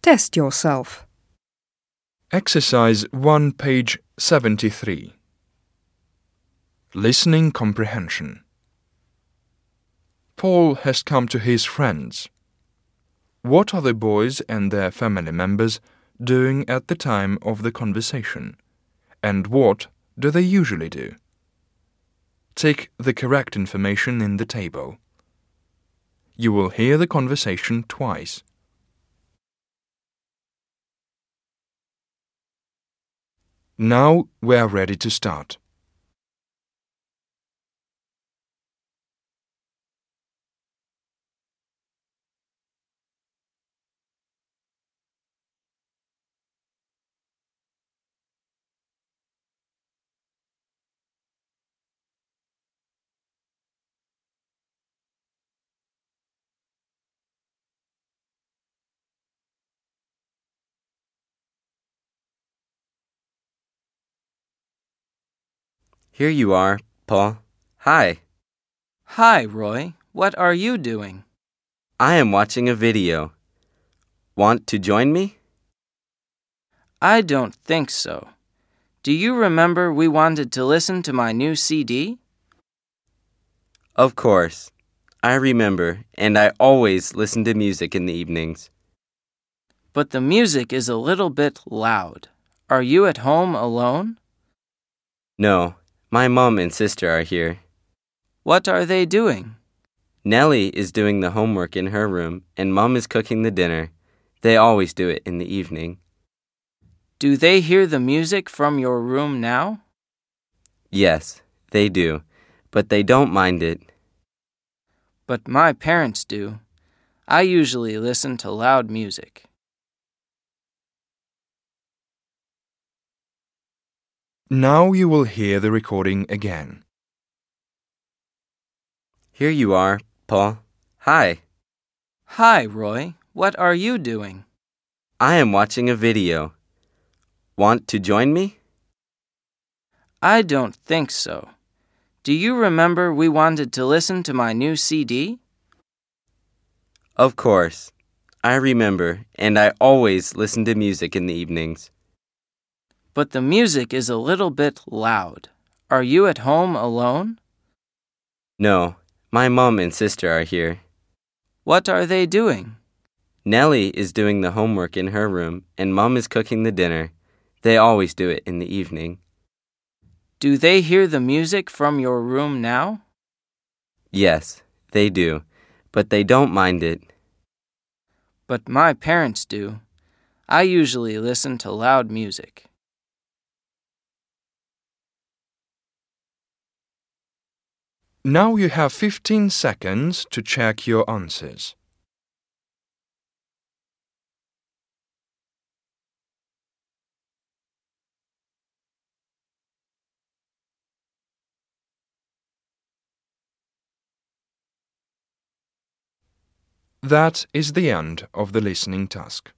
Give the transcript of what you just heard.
Test yourself. Exercise 1, page 73. Listening comprehension. Paul has come to his friends. What are the boys and their family members doing at the time of the conversation? And what do they usually do? Take the correct information in the table. You will hear the conversation twice. Now we are ready to start. Here you are, Paul. Hi. Hi, Roy. What are you doing? I am watching a video. Want to join me? I don't think so. Do you remember we wanted to listen to my new CD? Of course. I remember, and I always listen to music in the evenings. But the music is a little bit loud. Are you at home alone? No, my mom and sister are here. What are they doing? Nellie is doing the homework in her room, and Mom is cooking the dinner. They always do it in the evening. Do they hear the music from your room now? Yes, they do, but they don't mind it. But my parents do. I usually listen to loud music. Now you will hear the recording again. Here you are, Paul. Hi. Hi, Roy. What are you doing? I am watching a video. Want to join me? I don't think so. Do you remember we wanted to listen to my new CD? Of course. I remember, and I always listen to music in the evenings. But the music is a little bit loud. Are you at home alone? No, my mom and sister are here. What are they doing? Nellie is doing the homework in her room, and Mom is cooking the dinner. They always do it in the evening. Do they hear the music from your room now? Yes, they do, but they don't mind it. But my parents do. I usually listen to loud music. Now you have 15 seconds to check your answers. That is the end of the listening task.